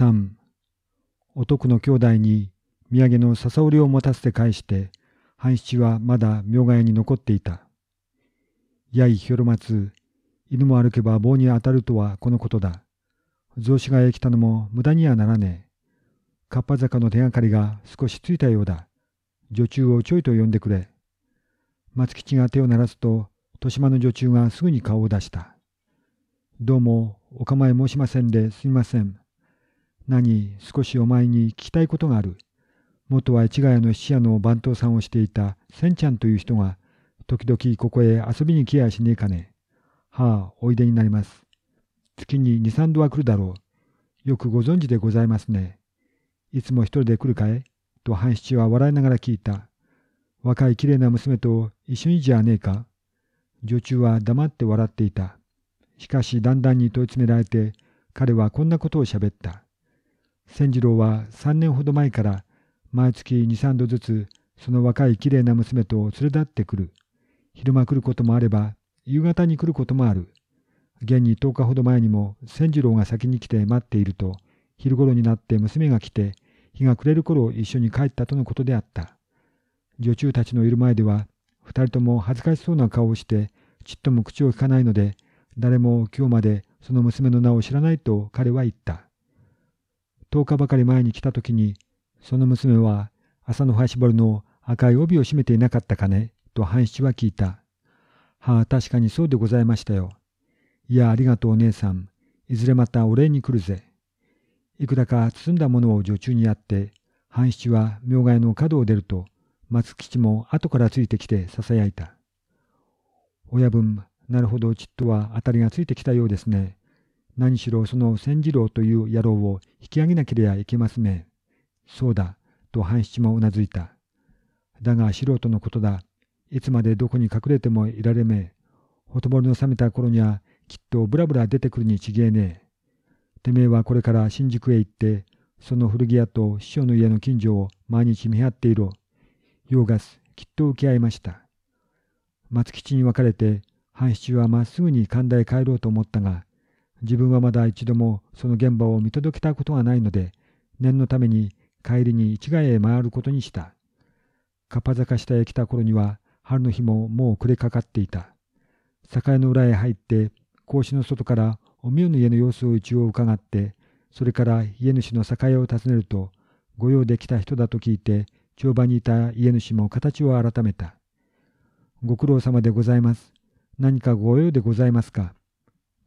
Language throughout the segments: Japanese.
3お徳の兄弟に土産の笹織を持たせて返して半七はまだ明ヶ谷に残っていた。やいひょろ松、犬も歩けば棒に当たるとはこのことだ。雑司がへ来たのも無駄にはならねえ。かっぱ坂の手がかりが少しついたようだ。女中をちょいと呼んでくれ。松吉が手を鳴らすと、豊島の女中がすぐに顔を出した。どうも、お構い申しませんですみません。何、少しお前に聞きたいことがある。元は市ヶ谷の質屋の番頭さんをしていた千ちゃんという人が、時々ここへ遊びに来やしねえかね。はあ、おいでになります。月に二三度は来るだろう。よくご存知でございますね。いつも一人で来るかい？と半七は笑いながら聞いた。若いきれいな娘と一緒にじゃねえか？女中は黙って笑っていた。しかしだんだんに問い詰められて、彼はこんなことをしゃべった。千次郎は三年ほど前から毎月二三度ずつその若いきれいな娘と連れ立ってくる。昼間来ることもあれば夕方に来ることもある。現に10日ほど前にも千次郎が先に来て待っていると昼頃になって娘が来て日が暮れる頃一緒に帰ったとのことであった。女中たちのいる前では二人とも恥ずかしそうな顔をしてちっとも口を聞かないので誰も今日までその娘の名を知らないと彼は言った。10日ばかり前に来た時にその娘は朝の橋堀の赤い帯を締めていなかったかねと半七は聞いた。はあ、確かにそうでございましたよ。いや、ありがとうお姉さん。いずれまたお礼に来るぜ。いくらか包んだものを女中にやって、半七は明ヶ谷の角を出ると、松吉も後からついてきて囁いた。親分、なるほどちっとは当たりがついてきたようですね。何しろその千次郎という野郎を引き上げなければいけますめ。そうだ、と半七もうなずいた。だが素人のことだ。いつまでどこに隠れてもいられめえ。ほとぼりの冷めた頃にはきっとブラブラ出てくるにちげえねえ。てめえはこれから新宿へ行って、その古着屋と師匠の家の近所を毎日見張っていろ。用ガス、きっと受け合いました。松吉に別れて、半七はまっすぐに神田へ帰ろうと思ったが、自分はまだ一度もその現場を見届けたことがないので、念のために帰りに市ヶ谷へ回ることにした。かっぱ坂下へ来た頃には、春の日ももう暮れかかっていた。酒屋の裏へ入って、格子の外からおみよの家の様子を一応伺って、それから家主の酒屋を訪ねると、御用で来た人だと聞いて、帳場にいた家主も形を改めた。ご苦労様でございます。何かご用でございますか？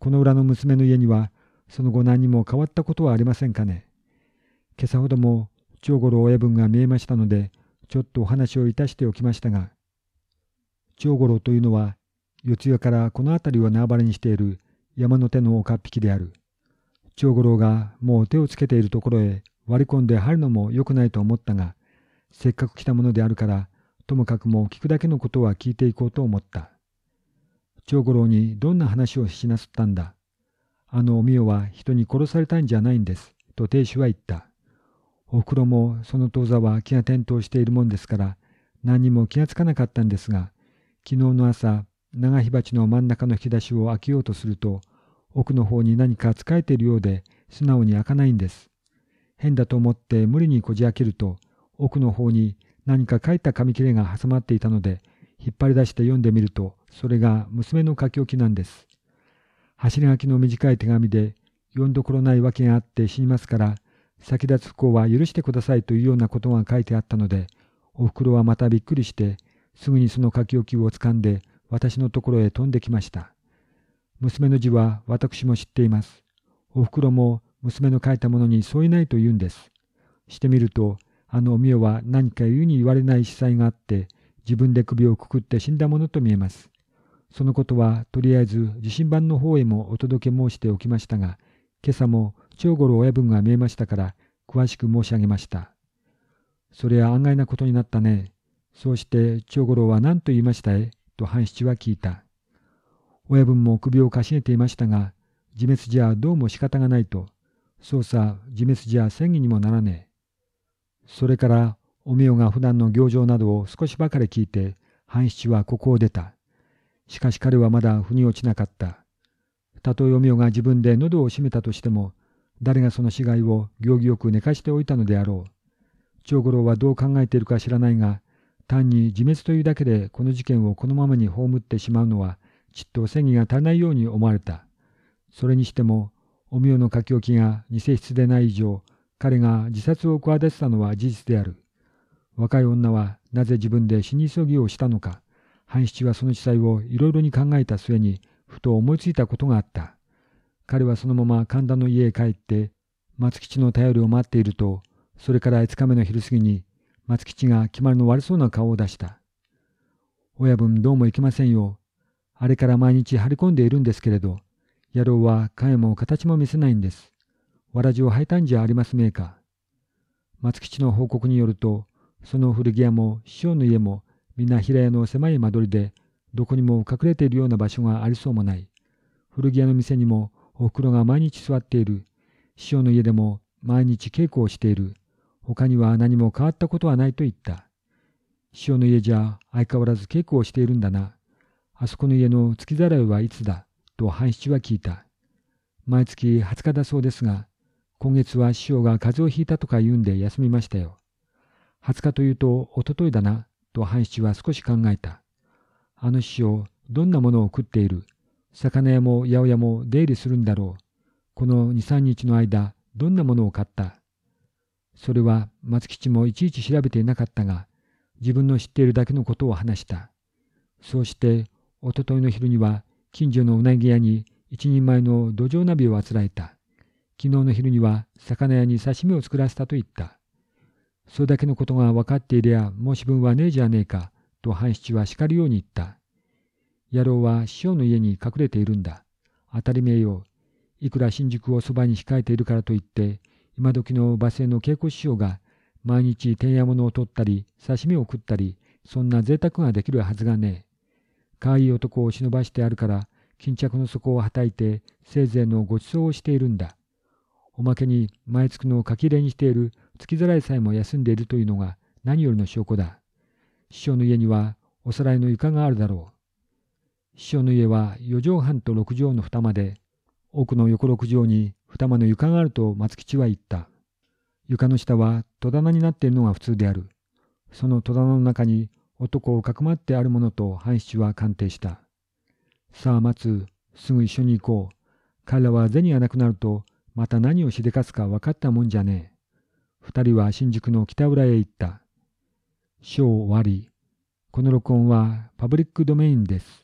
この裏の娘の家には、その後何にも変わったことはありませんかね。今朝ほども長五郎親分が見えましたので、ちょっとお話をいたしておきましたが、長五郎というのは、四谷からこの辺りを縄張りにしている山の手の岡っ引きである。長五郎がもう手をつけているところへ割り込んで入るのも良くないと思ったが、せっかく来たものであるから、ともかくも聞くだけのことは聞いていこうと思った。長五郎にどんな話をしなすったんだ。あのおみよは人に殺されたんじゃないんです。と亭主は言った。おふくろもその当座は気が転倒しているもんですから何にも気がつかなかったんですが昨日の朝長火鉢の真ん中の引き出しを開けようとすると奥の方に何か使えているようで素直に開かないんです。変だと思って無理にこじ開けると奥の方に何か書いた紙切れが挟まっていたので引っ張り出して読んでみるとそれが娘の書き置きなんです。走り書きの短い手紙で読んどころないわけがあって死にますから先立つ不幸は許してくださいというようなことが書いてあったので、おふくろはまたびっくりして、すぐにその書き置きをつかんで、私のところへ飛んできました。娘の字は私も知っています。おふくろも娘の書いたものに添えないと言うんです。してみると、あのおみよは何か言うに言われない司祭があって、自分で首をくくって死んだものと見えます。そのことはとりあえず地震版の方へもお届け申しておきましたが、今朝も長五郎親分が見えましたから、詳しく申し上げました。それは案外なことになったね。そうして長五郎は何と言いましたえと半七は聞いた。親分も首をかしげていましたが、自滅じゃどうも仕方がないと。そうさ、自滅じゃ戦議にもならねえ。それから、おみよが普段の行状などを少しばかり聞いて、半七はここを出た。しかし彼はまだ腑に落ちなかった。たとえおみよが自分で喉を閉めたとしても、誰がその死骸を行儀よく寝かしておいたのであろう。長五郎はどう考えているか知らないが、単に自滅というだけでこの事件をこのままに葬ってしまうのは、ちっと正義が足りないように思われた。それにしても、おみおの書き置きが偽筆でない以上、彼が自殺を企てたのは事実である。若い女はなぜ自分で死に急ぎをしたのか、半七はその地裁をいろいろに考えた末に、ふと思いついたことがあった。彼はそのまま神田の家へ帰って、松吉の頼りを待っていると、それから5日目の昼過ぎに、松吉が決まりの悪そうな顔を出した。親分どうも行けませんよ。あれから毎日張り込んでいるんですけれど、野郎は影も形も見せないんです。わらじを履いたんじゃありますめえか。松吉の報告によると、その古着屋も師匠の家もみんな平屋の狭い間取りで、どこにも隠れているような場所がありそうもない。古着屋の店にもお袋が毎日座っている。師匠の家でも毎日稽古をしている。他には何も変わったことはないと言った。師匠の家じゃ相変わらず稽古をしているんだな。あそこの家の月ざらいはいつだ？と半七は聞いた。毎月20日だそうですが、今月は師匠が風邪をひいたとか言うんで休みましたよ。20日というとおとといだな、と半七は少し考えた。あの師匠、どんなものを食っている？魚屋も八百屋も出入りするんだろう。この2、3日の間、どんなものを買った？それは松吉もいちいち調べていなかったが、自分の知っているだけのことを話した。そうして、おとといの昼には、近所のうなぎ屋に一人前の土壌鍋をあつらえた。昨日の昼には魚屋に刺身を作らせたと言った。それだけのことが分かっていりゃ申し分はねえじゃねえか、と半七は叱るように言った。野郎は師匠の家に隠れているんだ。当たり前よ。いくら新宿をそばに控えているからといって、今時の馬製の稽古師匠が毎日天夜物を取ったり、刺身を食ったり、そんな贅沢ができるはずがねえ。可愛い男を忍ばしてあるから、巾着の底をはたいて、せいぜいのご馳走をしているんだ。おまけに毎月の書き入れにしている月ざらいさえも休んでいるというのが何よりの証拠だ。師匠の家にはおさらいの床があるだろう。師匠の家は四畳半と六畳の二間で、奥の横六畳に二間の床があると松吉は言った。床の下は戸棚になっているのが普通である。その戸棚の中に男をかくまってあるものと半七は鑑定した。さあ松、すぐ一緒に行こう。彼らは銭がなくなると、また何をしでかすか分かったもんじゃねえ。二人は新宿の北浦へ行った。章終わり。この録音はパブリックドメインです。